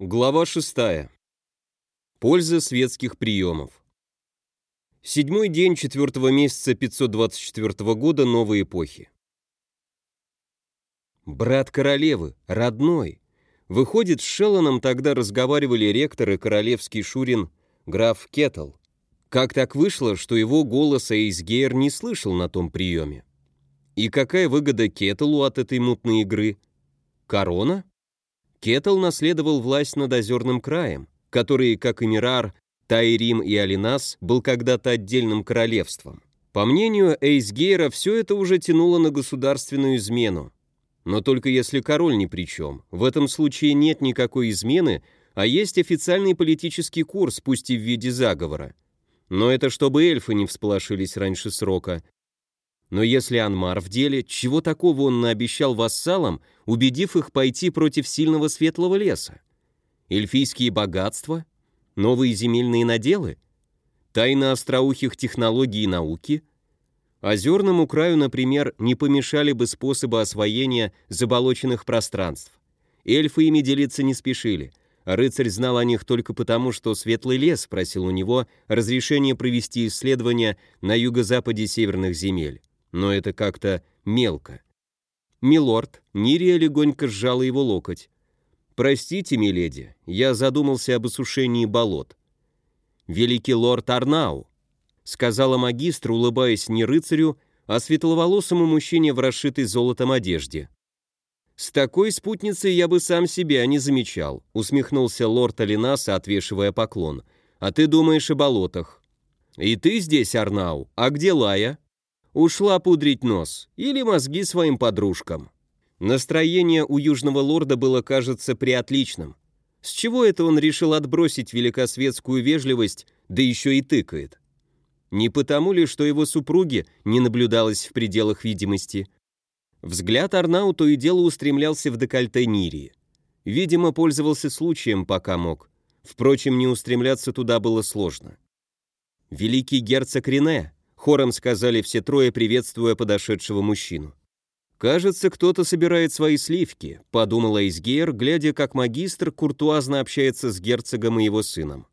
Глава 6. Польза светских приемов. Седьмой день четвертого месяца 524 года новой эпохи. Брат королевы, родной. Выходит, с Шелланом тогда разговаривали ректор и королевский шурин граф Кеттл. Как так вышло, что его голоса Эйсгейр не слышал на том приеме? И какая выгода Кеттлу от этой мутной игры? Корона? Кетл наследовал власть над озерным краем, который, как и Мирар, Тайрим и Алинас, был когда-то отдельным королевством. По мнению Эйсгейра, все это уже тянуло на государственную измену. Но только если король ни при чем. В этом случае нет никакой измены, а есть официальный политический курс, пусть и в виде заговора. Но это чтобы эльфы не всполошились раньше срока, но если Анмар в деле, чего такого он наобещал вассалам, убедив их пойти против сильного светлого леса? Эльфийские богатства? Новые земельные наделы? Тайна остроухих технологий и науки? Озерному краю, например, не помешали бы способы освоения заболоченных пространств. Эльфы ими делиться не спешили. Рыцарь знал о них только потому, что Светлый лес просил у него разрешения провести исследования на юго-западе северных земель но это как-то мелко. Милорд, Нирия легонько сжала его локоть. «Простите, миледи, я задумался об осушении болот». «Великий лорд Арнау», — сказала магистр, улыбаясь не рыцарю, а светловолосому мужчине в расшитой золотом одежде. «С такой спутницей я бы сам себя не замечал», — усмехнулся лорд Алинас, отвешивая поклон. «А ты думаешь о болотах». «И ты здесь, Арнау? А где Лая?» Ушла пудрить нос или мозги своим подружкам. Настроение у южного лорда было, кажется, приотличным. С чего это он решил отбросить великосветскую вежливость, да еще и тыкает? Не потому ли, что его супруги не наблюдалось в пределах видимости? Взгляд Арнау то и дело устремлялся в декольте Нирии. Видимо, пользовался случаем, пока мог. Впрочем, не устремляться туда было сложно. Великий герцог Рене, Хором сказали все трое, приветствуя подошедшего мужчину. «Кажется, кто-то собирает свои сливки», — подумала Изгейр, глядя, как магистр куртуазно общается с герцогом и его сыном.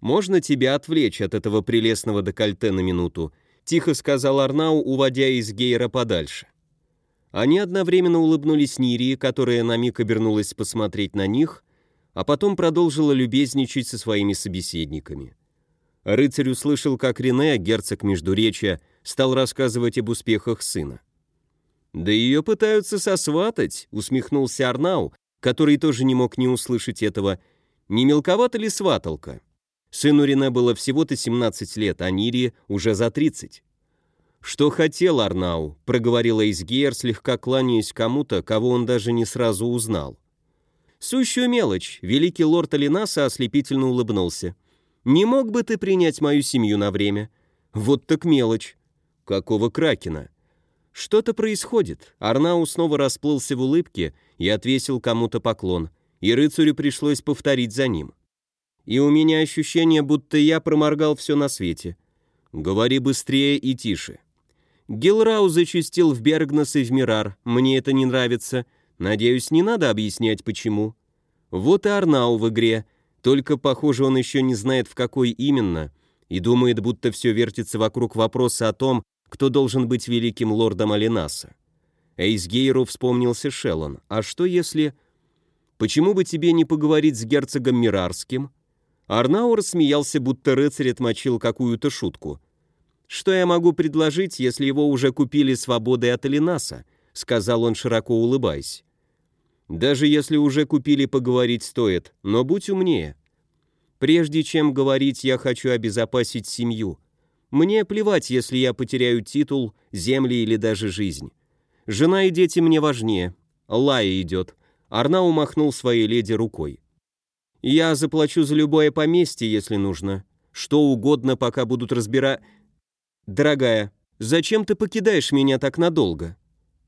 «Можно тебя отвлечь от этого прелестного декольте на минуту», — тихо сказал Арнау, уводя Изгейра подальше. Они одновременно улыбнулись Нирии, которая на миг обернулась посмотреть на них, а потом продолжила любезничать со своими собеседниками. Рыцарь услышал, как Рене, герцог Междуречья, стал рассказывать об успехах сына. «Да ее пытаются сосватать», — усмехнулся Арнау, который тоже не мог не услышать этого. «Не мелковата ли сваталка?» Сыну Рене было всего-то 17 лет, а Нире уже за 30. «Что хотел Арнау?» — проговорила Изгейр, слегка кланяясь кому-то, кого он даже не сразу узнал. «Сущую мелочь», — великий лорд Алинаса ослепительно улыбнулся. Не мог бы ты принять мою семью на время? Вот так мелочь. Какого кракена? Что-то происходит. Арнау снова расплылся в улыбке и отвесил кому-то поклон, и рыцарю пришлось повторить за ним. И у меня ощущение, будто я проморгал все на свете. Говори быстрее и тише. Гилрау зачастил в Бергнес и в Мирар. Мне это не нравится. Надеюсь, не надо объяснять, почему. Вот и Арнау в игре. Только, похоже, он еще не знает, в какой именно, и думает, будто все вертится вокруг вопроса о том, кто должен быть великим лордом Алинаса. Эйсгейру вспомнился Шеллон. А что если... Почему бы тебе не поговорить с герцогом Мирарским? Арнаур смеялся, будто рыцарь отмочил какую-то шутку. «Что я могу предложить, если его уже купили свободой от Алинаса?» — сказал он, широко улыбаясь. Даже если уже купили, поговорить стоит, но будь умнее. Прежде чем говорить, я хочу обезопасить семью. Мне плевать, если я потеряю титул, земли или даже жизнь. Жена и дети мне важнее. Лая идет. Арнау махнул своей леди рукой. Я заплачу за любое поместье, если нужно. Что угодно, пока будут разбирать... Дорогая, зачем ты покидаешь меня так надолго?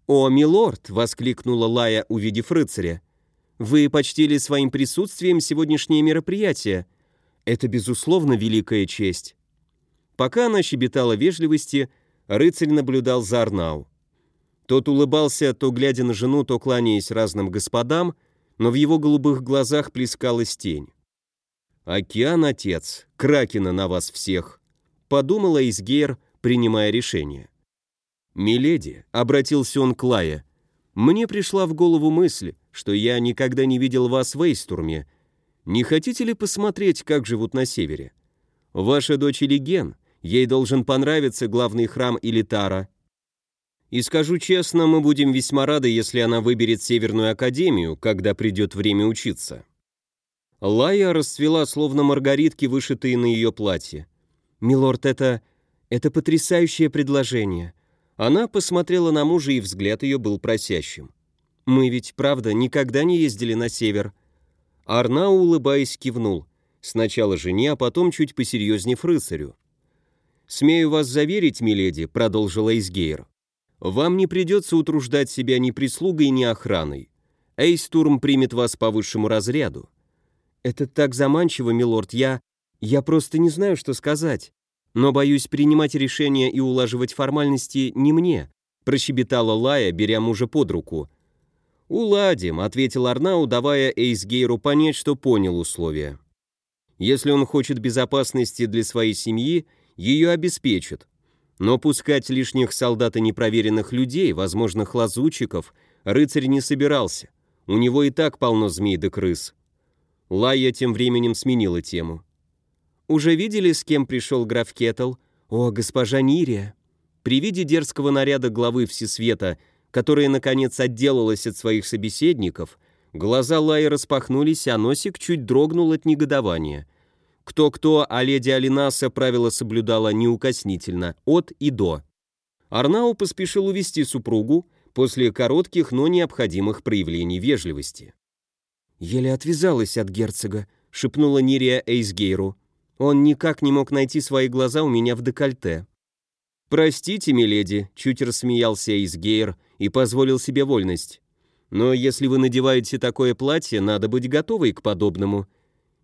«О, милорд!» — воскликнула Лая, увидев рыцаря. «Вы почтили своим присутствием сегодняшнее мероприятие. Это, безусловно, великая честь». Пока она щебетала вежливости, рыцарь наблюдал за Арнау. Тот улыбался, то глядя на жену, то кланяясь разным господам, но в его голубых глазах плескалась тень. «Океан, отец, кракена на вас всех», — подумала Изгейр, принимая решение. «Миледи», — обратился он к Лае, — «мне пришла в голову мысль, что я никогда не видел вас в Эйстурме. Не хотите ли посмотреть, как живут на севере? Ваша дочь Элиген, ей должен понравиться главный храм Илитара. И скажу честно, мы будем весьма рады, если она выберет Северную Академию, когда придет время учиться». Лая расцвела, словно маргаритки, вышитые на ее платье. «Милорд, это... это потрясающее предложение». Она посмотрела на мужа, и взгляд ее был просящим. «Мы ведь, правда, никогда не ездили на север». Арнау, улыбаясь, кивнул. Сначала жене, а потом чуть посерьезнев рыцарю. «Смею вас заверить, миледи», — продолжила Изгейр. «Вам не придется утруждать себя ни прислугой, ни охраной. Эйстурм примет вас по высшему разряду. «Это так заманчиво, милорд, я... я просто не знаю, что сказать. Но, боюсь, принимать решения и улаживать формальности не мне», прощебетала Лая, беря мужа под руку. «Уладим», — ответил Арнау, давая Эйсгейру понять, что понял условия. «Если он хочет безопасности для своей семьи, ее обеспечат. Но пускать лишних солдат и непроверенных людей, возможных лазутчиков, рыцарь не собирался. У него и так полно змей да крыс. Лая тем временем сменила тему. «Уже видели, с кем пришел граф Кеттл? О, госпожа Нирия!» При виде дерзкого наряда главы Всесвета, которая, наконец, отделалась от своих собеседников, глаза Лаи распахнулись, а носик чуть дрогнул от негодования. Кто-кто, а леди Алинаса правила соблюдала неукоснительно, от и до. Арнау поспешил увести супругу после коротких, но необходимых проявлений вежливости. «Еле отвязалась от герцога», — шепнула Нирия Эйсгейру. «Он никак не мог найти свои глаза у меня в декольте». «Простите, миледи», — чуть рассмеялся Эйсгейр и позволил себе вольность. «Но если вы надеваете такое платье, надо быть готовой к подобному».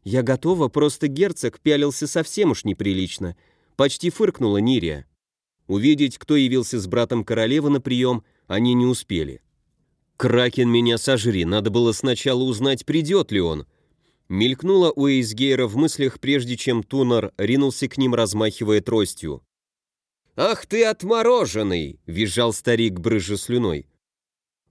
«Я готова, просто герцог пялился совсем уж неприлично», — почти фыркнула Нирия. Увидеть, кто явился с братом королевы на прием, они не успели. «Кракен меня сожри, надо было сначала узнать, придет ли он». Мелькнула у Эйсгейра в мыслях, прежде чем Тунар ринулся к ним, размахивая тростью. «Ах ты отмороженный!» — визжал старик, брызжа слюной.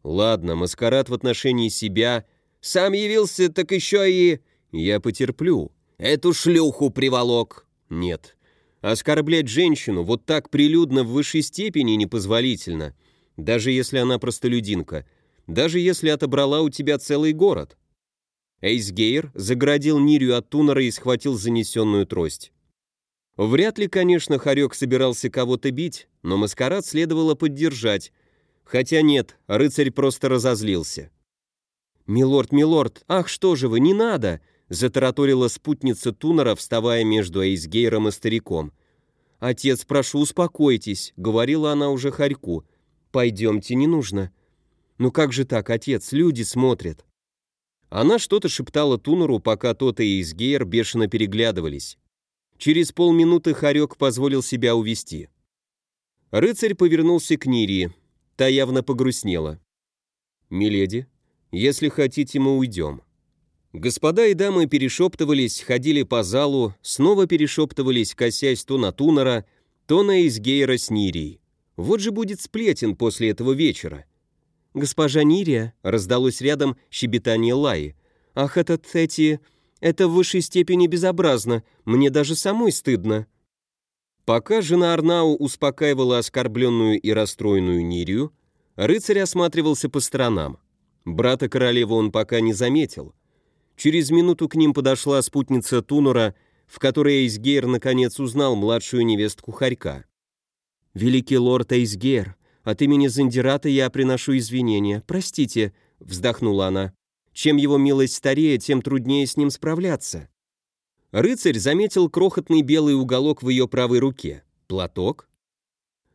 «Ладно, маскарад в отношении себя. Сам явился, так еще и...» «Я потерплю. Эту шлюху приволок». «Нет. Оскорблять женщину вот так прилюдно в высшей степени непозволительно, даже если она простолюдинка» даже если отобрала у тебя целый город. Эйсгейр заградил Нирию от Тунера и схватил занесенную трость. Вряд ли, конечно, Харек собирался кого-то бить, но маскарад следовало поддержать. Хотя нет, рыцарь просто разозлился. «Милорд, милорд, ах, что же вы, не надо!» затараторила спутница Тунера, вставая между Эйсгейром и стариком. «Отец, прошу, успокойтесь», — говорила она уже Харьку. «Пойдемте, не нужно. «Ну как же так, отец, люди смотрят». Она что-то шептала Тунеру, пока тот и Изгейр бешено переглядывались. Через полминуты Харек позволил себя увести. Рыцарь повернулся к Нирии. Та явно погрустнела. «Миледи, если хотите, мы уйдем». Господа и дамы перешептывались, ходили по залу, снова перешептывались, косясь то на Тунера, то на Изгейра с Нирией. Вот же будет сплетен после этого вечера. «Госпожа Нирия», — раздалось рядом щебетание Лаи. «Ах, этот, эти... Это в высшей степени безобразно, мне даже самой стыдно». Пока жена Арнау успокаивала оскорбленную и расстроенную Нирию, рыцарь осматривался по сторонам. Брата королевы он пока не заметил. Через минуту к ним подошла спутница Тунура, в которой Эйсгейр наконец узнал младшую невестку Харька. «Великий лорд Эйсгейр», от имени Зандирата я приношу извинения. Простите», — вздохнула она. «Чем его милость старее, тем труднее с ним справляться». Рыцарь заметил крохотный белый уголок в ее правой руке. Платок?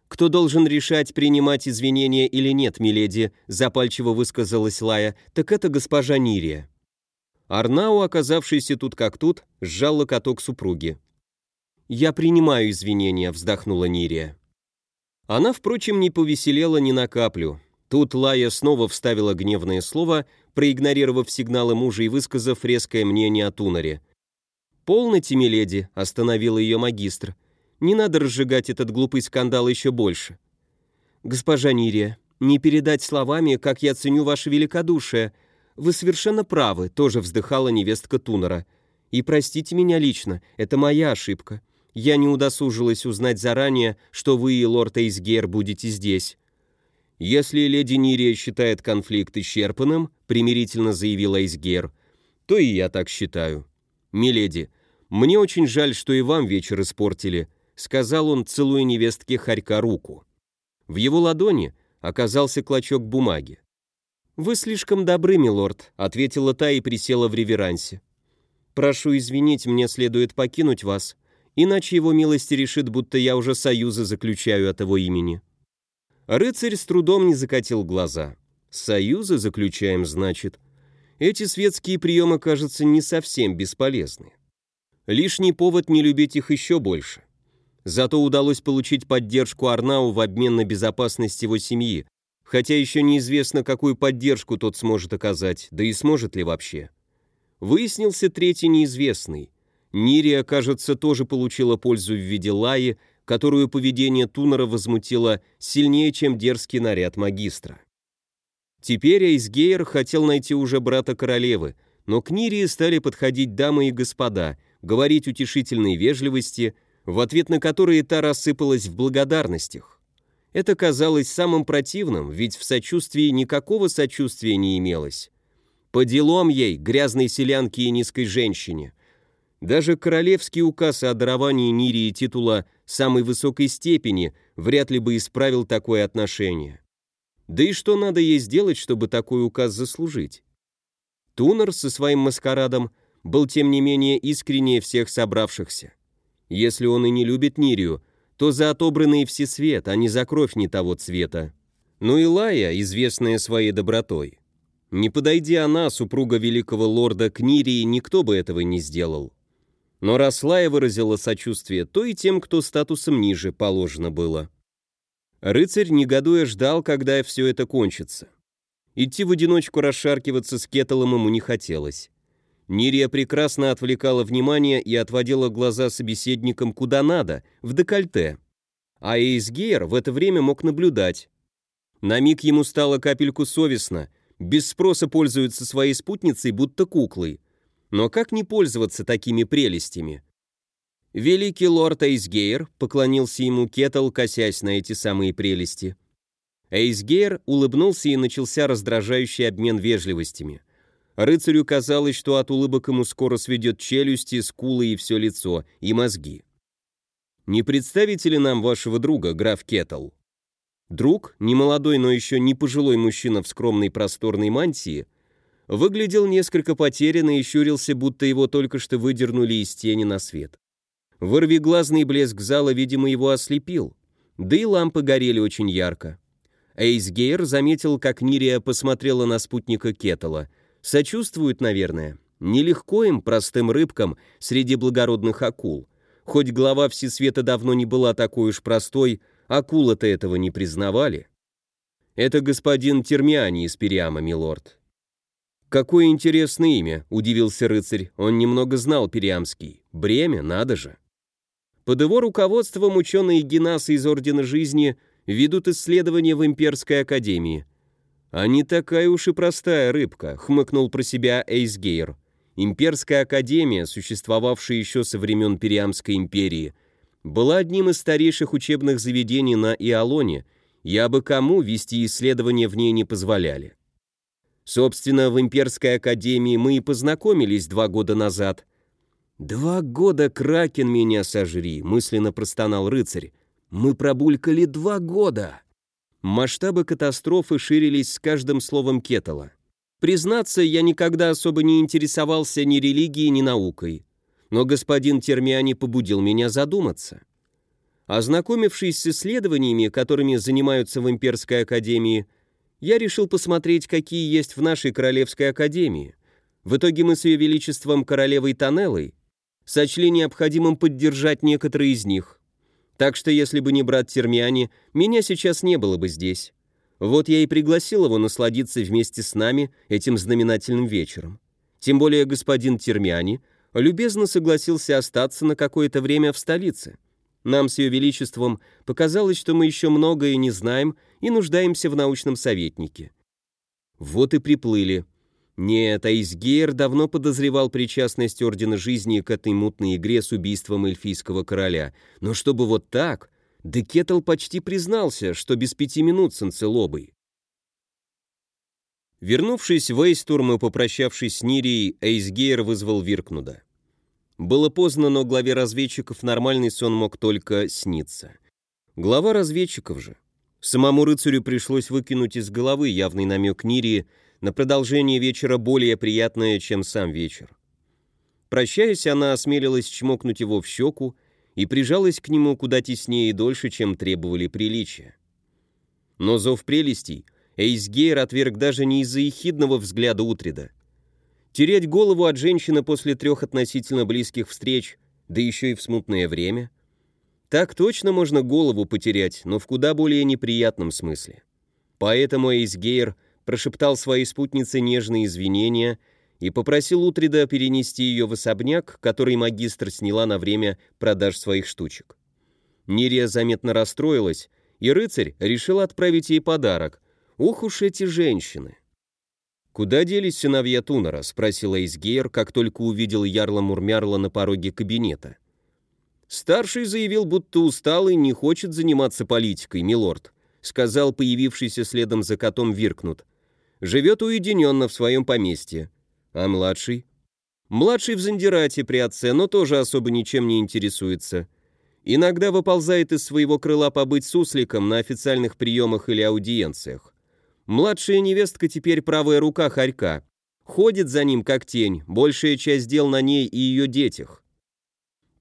«Кто должен решать, принимать извинения или нет, миледи?» запальчиво высказалась Лая. «Так это госпожа Нирия». Арнау, оказавшийся тут как тут, сжал локоток супруги. «Я принимаю извинения», — вздохнула Нирия. Она, впрочем, не повеселела ни на каплю. Тут Лая снова вставила гневное слово, проигнорировав сигналы мужа и высказав резкое мнение о Тунаре. «Полноте, миледи», — остановила ее магистр. «Не надо разжигать этот глупый скандал еще больше». «Госпожа Нирия, не передать словами, как я ценю ваше великодушие. Вы совершенно правы», — тоже вздыхала невестка Тунера. «И простите меня лично, это моя ошибка. Я не удосужилась узнать заранее, что вы и лорд Эйсгер будете здесь». «Если леди Нирия считает конфликт исчерпанным», — примирительно заявила Эйсгер, — «то и я так считаю». «Миледи, мне очень жаль, что и вам вечер испортили», — сказал он, целуя невестке Харька руку. В его ладони оказался клочок бумаги. «Вы слишком добры, милорд», — ответила та и присела в реверансе. «Прошу извинить, мне следует покинуть вас, иначе его милости решит, будто я уже союзы заключаю от его имени». Рыцарь с трудом не закатил глаза. «Союзы заключаем, значит?» Эти светские приемы, кажется, не совсем бесполезны. Лишний повод не любить их еще больше. Зато удалось получить поддержку Арнау в обмен на безопасность его семьи, хотя еще неизвестно, какую поддержку тот сможет оказать, да и сможет ли вообще. Выяснился третий неизвестный. Нирия, кажется, тоже получила пользу в виде Лаи, которую поведение Тунера возмутило сильнее, чем дерзкий наряд магистра. Теперь Эйсгейр хотел найти уже брата королевы, но к Нирии стали подходить дамы и господа, говорить утешительные вежливости, в ответ на которые та рассыпалась в благодарностях. Это казалось самым противным, ведь в сочувствии никакого сочувствия не имелось. По делам ей, грязной селянке и низкой женщине. Даже королевский указ о даровании Нирии титула самой высокой степени вряд ли бы исправил такое отношение. Да и что надо ей сделать, чтобы такой указ заслужить? Тунер со своим маскарадом был тем не менее искреннее всех собравшихся. Если он и не любит Нирию, то за отобранный всесвет, а не за кровь не того цвета. Ну и Лая, известная своей добротой. Не подойди она, супруга великого лорда, к Нирии, никто бы этого не сделал. Но раз Лая выразила сочувствие, то и тем, кто статусом ниже, положено было. Рыцарь, негодуя, ждал, когда все это кончится. Идти в одиночку расшаркиваться с Кеталом ему не хотелось. Нирия прекрасно отвлекала внимание и отводила глаза собеседникам куда надо, в декольте. А Эйсгейр в это время мог наблюдать. На миг ему стало капельку совестно, без спроса пользуется своей спутницей, будто куклой. Но как не пользоваться такими прелестями? Великий лорд Эйсгейр поклонился ему Кетл, косясь на эти самые прелести. Эйсгейр улыбнулся и начался раздражающий обмен вежливостями. Рыцарю казалось, что от улыбок ему скоро сведет челюсти, скулы и все лицо, и мозги. «Не представите ли нам вашего друга, граф Кетл?» Друг, немолодой, но еще не пожилой мужчина в скромной просторной мантии, выглядел несколько потерянно и щурился, будто его только что выдернули из тени на свет. Вырвиглазный блеск зала, видимо, его ослепил. Да и лампы горели очень ярко. Эйсгейр заметил, как Нирия посмотрела на спутника Кетала. Сочувствует, наверное. Нелегко им, простым рыбкам, среди благородных акул. Хоть глава Всесвета давно не была такой уж простой, акулы-то этого не признавали. Это господин Термиани из Периама, милорд. Какое интересное имя, удивился рыцарь. Он немного знал периамский. Бремя, надо же. Под его руководством ученые Генаса из Ордена Жизни ведут исследования в Имперской Академии. «А не такая уж и простая рыбка», — хмыкнул про себя Эйсгейр. Имперская Академия, существовавшая еще со времен Периамской империи, была одним из старейших учебных заведений на Иолоне, я бы кому вести исследования в ней не позволяли. Собственно, в Имперской Академии мы и познакомились два года назад — «Два года, Кракен, меня сожри!» — мысленно простонал рыцарь. «Мы пробулькали два года!» Масштабы катастрофы ширились с каждым словом Кетала. Признаться, я никогда особо не интересовался ни религией, ни наукой. Но господин Термиани побудил меня задуматься. Ознакомившись с исследованиями, которыми занимаются в Имперской Академии, я решил посмотреть, какие есть в нашей Королевской Академии. В итоге мы с Ее Величеством Королевой Танеллой сочли необходимым поддержать некоторые из них. Так что если бы не брат Термиани, меня сейчас не было бы здесь. Вот я и пригласил его насладиться вместе с нами этим знаменательным вечером. Тем более господин Термяни любезно согласился остаться на какое-то время в столице. Нам с ее величеством показалось, что мы еще многое не знаем и нуждаемся в научном советнике. Вот и приплыли. Нет, Айсгейр давно подозревал причастность Ордена Жизни к этой мутной игре с убийством эльфийского короля. Но чтобы вот так... Декетл почти признался, что без пяти минут с. Вернувшись в Эйстурм и попрощавшись с Нирией, Эйсгейр вызвал Виркнуда. Было поздно, но главе разведчиков нормальный сон мог только сниться. Глава разведчиков же. Самому рыцарю пришлось выкинуть из головы явный намек Нирии на продолжение вечера более приятное, чем сам вечер. Прощаясь, она осмелилась чмокнуть его в щеку и прижалась к нему куда теснее и дольше, чем требовали приличия. Но зов прелестей Эйсгейр отверг даже не из-за ехидного взгляда Утрида. Терять голову от женщины после трех относительно близких встреч, да еще и в смутное время. Так точно можно голову потерять, но в куда более неприятном смысле. Поэтому Эйсгейр прошептал своей спутнице нежные извинения и попросил Утрида перенести ее в особняк, который магистр сняла на время продаж своих штучек. Нирия заметно расстроилась, и рыцарь решил отправить ей подарок. Ух уж эти женщины! «Куда делись сыновья Тунера?» — спросил Эйсгейр, как только увидел Ярла Мурмярла на пороге кабинета. «Старший заявил, будто устал и не хочет заниматься политикой, милорд», — сказал появившийся следом за котом Виркнут. Живет уединенно в своем поместье. А младший? Младший в Зандирате при отце, но тоже особо ничем не интересуется. Иногда выползает из своего крыла побыть сусликом на официальных приемах или аудиенциях. Младшая невестка теперь правая рука Харька. Ходит за ним как тень, большая часть дел на ней и ее детях.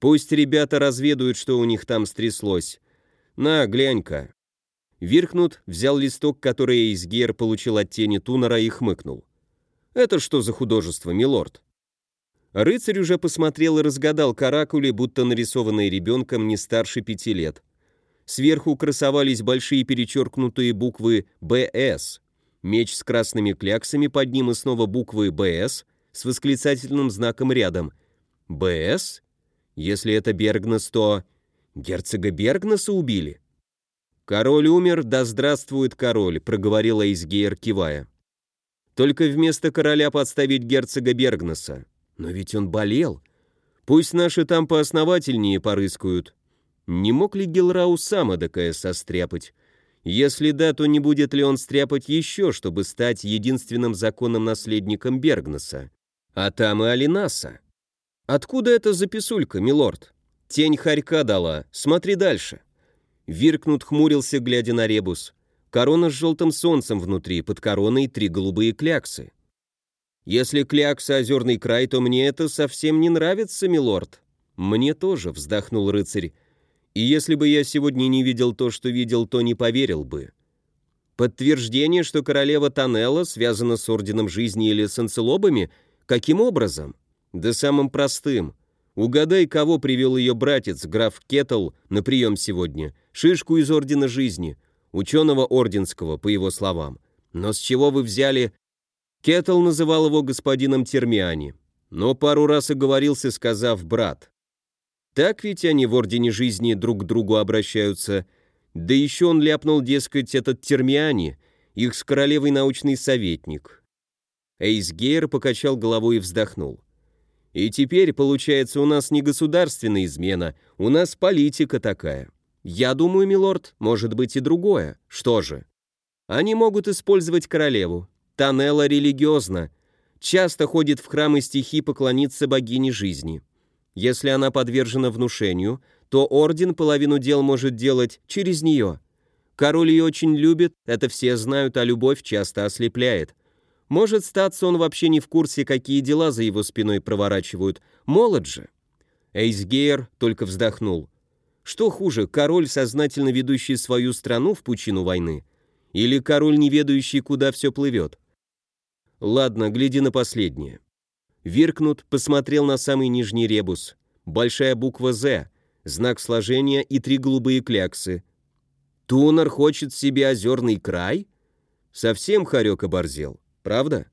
Пусть ребята разведают, что у них там стряслось. На, глянь-ка. Виркнут взял листок, который Эйсгер получил от тени Тунера и хмыкнул. «Это что за художество, милорд?» Рыцарь уже посмотрел и разгадал каракули, будто нарисованные ребенком не старше пяти лет. Сверху красовались большие перечеркнутые буквы «БС», меч с красными кляксами под ним и снова буквы «БС» с восклицательным знаком рядом. «БС? Если это Бергнес, то...» Герцога Бергнеса убили? «Король умер, да здравствует король», — проговорил Эйсгейр, кивая. «Только вместо короля подставить герцога Бергнеса. Но ведь он болел. Пусть наши там поосновательнее порыскают. Не мог ли Гелрау сам эдакое состряпать? Если да, то не будет ли он стряпать еще, чтобы стать единственным законным наследником Бергнеса? А там и Алинаса. Откуда эта записулька, милорд? Тень хорька дала, смотри дальше». Виркнут хмурился, глядя на ребус. Корона с желтым солнцем внутри, под короной три голубые кляксы. «Если клякса озерный край, то мне это совсем не нравится, милорд». «Мне тоже», — вздохнул рыцарь. «И если бы я сегодня не видел то, что видел, то не поверил бы». «Подтверждение, что королева Танелла связана с Орденом Жизни или с анцелобами? Каким образом?» «Да самым простым. Угадай, кого привел ее братец, граф Кеттл, на прием сегодня. Шишку из Ордена Жизни, ученого орденского, по его словам. Но с чего вы взяли... Кеттл называл его господином Термиани, но пару раз оговорился, сказав «брат». Так ведь они в Ордене Жизни друг к другу обращаются. Да еще он ляпнул, дескать, этот Термиани, их с королевой научный советник. Эйсгейр покачал головой и вздохнул. И теперь, получается, у нас не государственная измена, у нас политика такая. Я думаю, милорд, может быть и другое. Что же? Они могут использовать королеву. Танелла религиозна. Часто ходит в храмы стихи поклониться богине жизни. Если она подвержена внушению, то орден половину дел может делать через нее. Король ее очень любит, это все знают, а любовь часто ослепляет. Может, статься он вообще не в курсе, какие дела за его спиной проворачивают. Молод же. Эйсгейр только вздохнул. Что хуже, король, сознательно ведущий свою страну в пучину войны, или король, не ведающий, куда все плывет? Ладно, гляди на последнее. Виркнут посмотрел на самый нижний ребус. Большая буква «З», знак сложения и три голубые кляксы. Тунер хочет себе озерный край? Совсем хорек оборзел, правда?